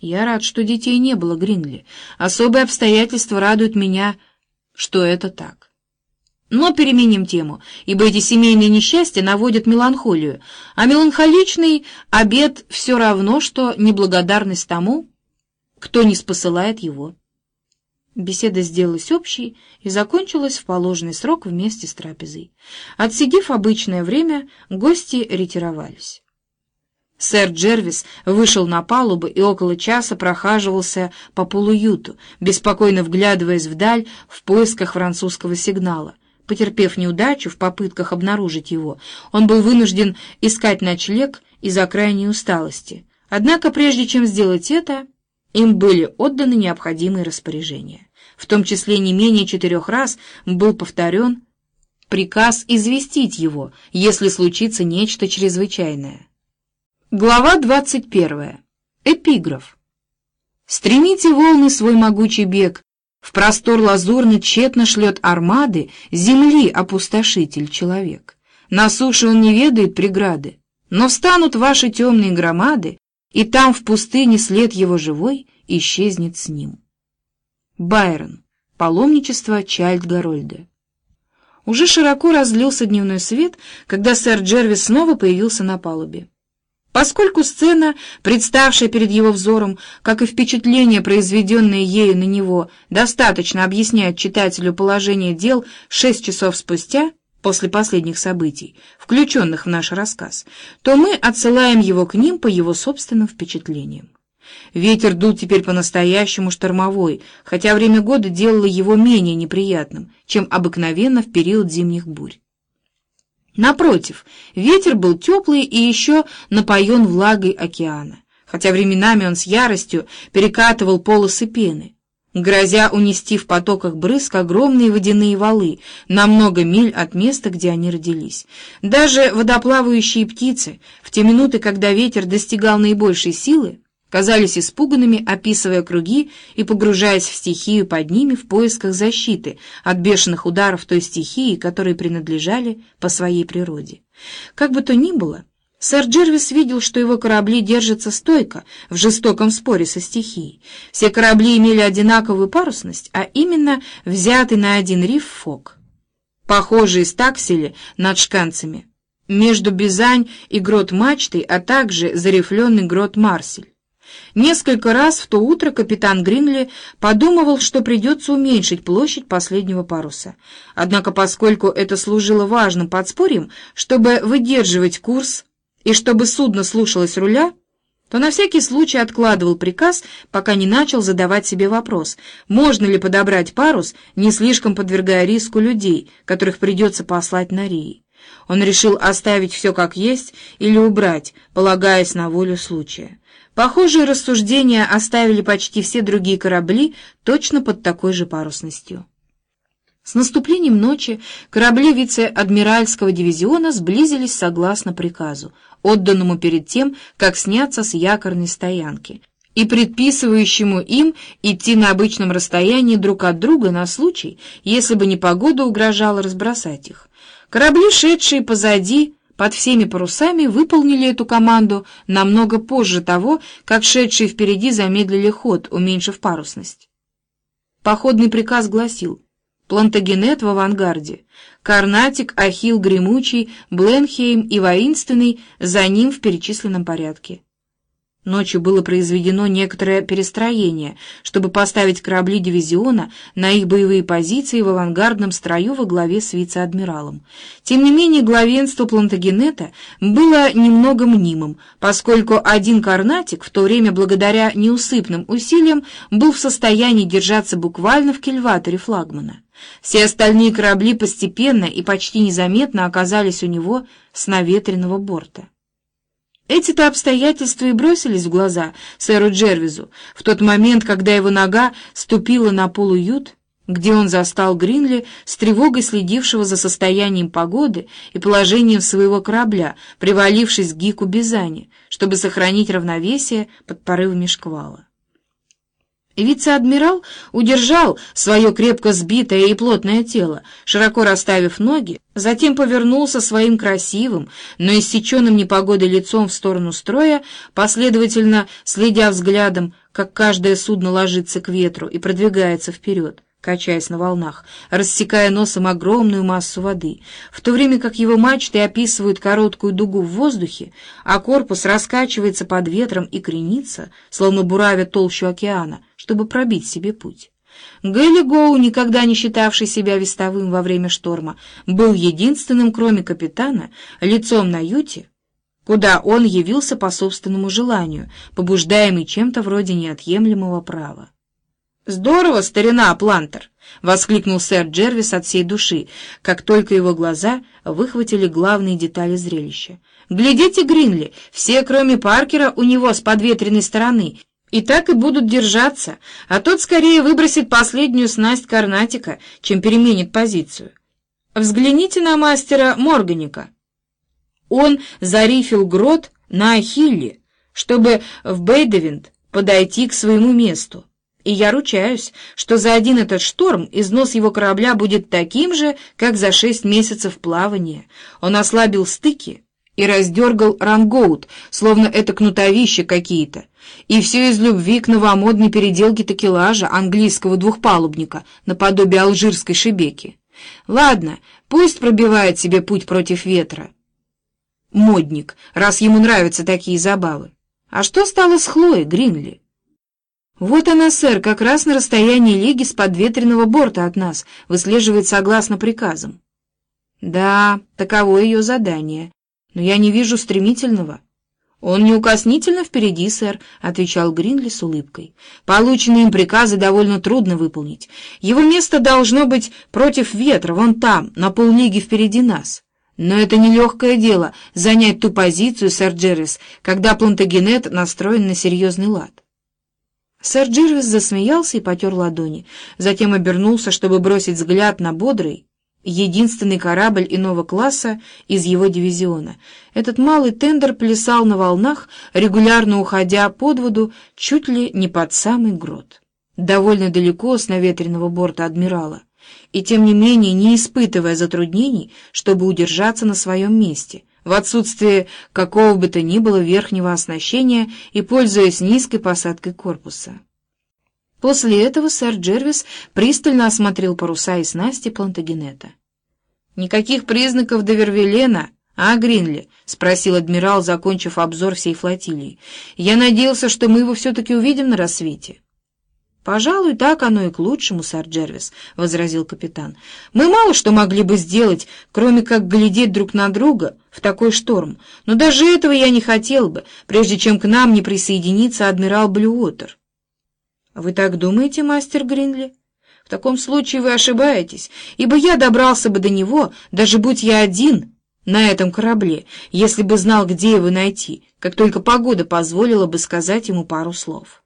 Я рад, что детей не было, Гринли. Особые обстоятельства радуют меня, что это так. Но переменим тему, ибо эти семейные несчастья наводят меланхолию, а меланхоличный обед все равно, что неблагодарность тому, кто не спосылает его. Беседа сделалась общей и закончилась в положенный срок вместе с трапезой. Отсидев обычное время, гости ретировались. Сэр Джервис вышел на палубу и около часа прохаживался по полуюту, беспокойно вглядываясь вдаль в поисках французского сигнала. Потерпев неудачу в попытках обнаружить его, он был вынужден искать ночлег из-за крайней усталости. Однако прежде чем сделать это, им были отданы необходимые распоряжения. В том числе не менее четырех раз был повторен приказ известить его, если случится нечто чрезвычайное. Глава 21. Эпиграф. Стремите волны свой могучий бег, в простор лазурный тщетно шлет армады, земли опустошитель человек. На суше он не ведает преграды, но встанут ваши темные громады, и там в пустыне след его живой исчезнет с ним. Байрон. Паломничество Чайльд-Гарольда. Уже широко разлился дневной свет, когда сэр Джервис снова появился на палубе. Поскольку сцена, представшая перед его взором, как и впечатление, произведенное ею на него, достаточно объясняет читателю положение дел шесть часов спустя, после последних событий, включенных в наш рассказ, то мы отсылаем его к ним по его собственным впечатлениям. Ветер дул теперь по-настоящему штормовой, хотя время года делало его менее неприятным, чем обыкновенно в период зимних бурь. Напротив, ветер был теплый и еще напоен влагой океана, хотя временами он с яростью перекатывал полосы пены, грозя унести в потоках брызг огромные водяные валы на много миль от места, где они родились. Даже водоплавающие птицы, в те минуты, когда ветер достигал наибольшей силы, казались испуганными, описывая круги и погружаясь в стихию под ними в поисках защиты от бешеных ударов той стихии, которые принадлежали по своей природе. Как бы то ни было, сэр Джервис видел, что его корабли держатся стойко в жестоком споре со стихией. Все корабли имели одинаковую парусность, а именно взятый на один риф фок. Похожие стаксели над шканцами, между Бизань и грот мачтой, а также зарифленный грот Марсель. Несколько раз в то утро капитан Гринли подумывал, что придется уменьшить площадь последнего паруса. Однако, поскольку это служило важным подспорьем, чтобы выдерживать курс и чтобы судно слушалось руля, то на всякий случай откладывал приказ, пока не начал задавать себе вопрос, можно ли подобрать парус, не слишком подвергая риску людей, которых придется послать на Рии. Он решил оставить все как есть или убрать, полагаясь на волю случая. Похожие рассуждения оставили почти все другие корабли точно под такой же парусностью. С наступлением ночи корабли вице-адмиральского дивизиона сблизились согласно приказу, отданному перед тем, как сняться с якорной стоянки, и предписывающему им идти на обычном расстоянии друг от друга на случай, если бы непогода угрожала разбросать их. Корабли, шедшие позади, под всеми парусами выполнили эту команду намного позже того, как шедшие впереди замедлили ход, уменьшив парусность. Походный приказ гласил Плантагенет в авангарде, Карнатик, Ахилл Гремучий, Бленхейм и Воинственный за ним в перечисленном порядке. Ночью было произведено некоторое перестроение, чтобы поставить корабли дивизиона на их боевые позиции в авангардном строю во главе с вице-адмиралом. Тем не менее, главенство Плантагенета было немного мнимым, поскольку один карнатик, в то время благодаря неусыпным усилиям, был в состоянии держаться буквально в кильваторе флагмана. Все остальные корабли постепенно и почти незаметно оказались у него с наветренного борта. Эти-то обстоятельства и бросились в глаза сэру Джервизу в тот момент, когда его нога ступила на полуют, где он застал Гринли с тревогой следившего за состоянием погоды и положением своего корабля, привалившись к гику Бизани, чтобы сохранить равновесие под порывами шквала. Вице-адмирал удержал свое крепко сбитое и плотное тело, широко расставив ноги, затем повернулся своим красивым, но иссеченным непогодой лицом в сторону строя, последовательно следя взглядом, как каждое судно ложится к ветру и продвигается вперед, качаясь на волнах, рассекая носом огромную массу воды, в то время как его мачты описывают короткую дугу в воздухе, а корпус раскачивается под ветром и кренится, словно буравя толщу океана, чтобы пробить себе путь. Гэлли Гоу, никогда не считавший себя вестовым во время шторма, был единственным, кроме капитана, лицом на юте, куда он явился по собственному желанию, побуждаемый чем-то вроде неотъемлемого права. «Здорово, старина Плантер!» — воскликнул сэр Джервис от всей души, как только его глаза выхватили главные детали зрелища. «Глядите, Гринли, все, кроме Паркера, у него с подветренной стороны, и так и будут держаться, а тот скорее выбросит последнюю снасть Карнатика, чем переменит позицию. Взгляните на мастера Морганика. Он зарифил грот на Ахилле, чтобы в Бейдевинд подойти к своему месту. И я ручаюсь, что за один этот шторм износ его корабля будет таким же, как за шесть месяцев плавания. Он ослабил стыки и раздергал рангоут, словно это кнутовища какие-то. И все из любви к новомодной переделке такелажа английского двухпалубника наподобие алжирской шибеки. Ладно, пусть пробивает себе путь против ветра. Модник, раз ему нравятся такие забавы. А что стало с Хлоей Гринли? Вот она, сэр, как раз на расстоянии лиги с подветренного борта от нас, выслеживает согласно приказам. Да, таково ее задание. Но я не вижу стремительного. «Он неукоснительно впереди, сэр», — отвечал Гринли с улыбкой. «Полученные им приказы довольно трудно выполнить. Его место должно быть против ветра, вон там, на поллиги впереди нас. Но это нелегкое дело — занять ту позицию, сэр Джервис, когда Плантагенет настроен на серьезный лад». Сэр Джервис засмеялся и потер ладони, затем обернулся, чтобы бросить взгляд на бодрый, единственный корабль иного класса из его дивизиона. Этот малый тендер плясал на волнах, регулярно уходя под воду чуть ли не под самый грот. Довольно далеко с наветренного борта адмирала, и тем не менее не испытывая затруднений, чтобы удержаться на своем месте, в отсутствие какого бы то ни было верхнего оснащения и пользуясь низкой посадкой корпуса. После этого сэр Джервис пристально осмотрел паруса и снасти Плантагенета. «Никаких признаков Довервилена, а, Гринли?» — спросил адмирал, закончив обзор всей флотилии. «Я надеялся, что мы его все-таки увидим на рассвете». «Пожалуй, так оно и к лучшему, сэр Джервис», — возразил капитан. «Мы мало что могли бы сделать, кроме как глядеть друг на друга в такой шторм, но даже этого я не хотел бы, прежде чем к нам не присоединится адмирал Блюотер». «Вы так думаете, мастер Гринли?» «В таком случае вы ошибаетесь, ибо я добрался бы до него, даже будь я один на этом корабле, если бы знал, где его найти, как только погода позволила бы сказать ему пару слов».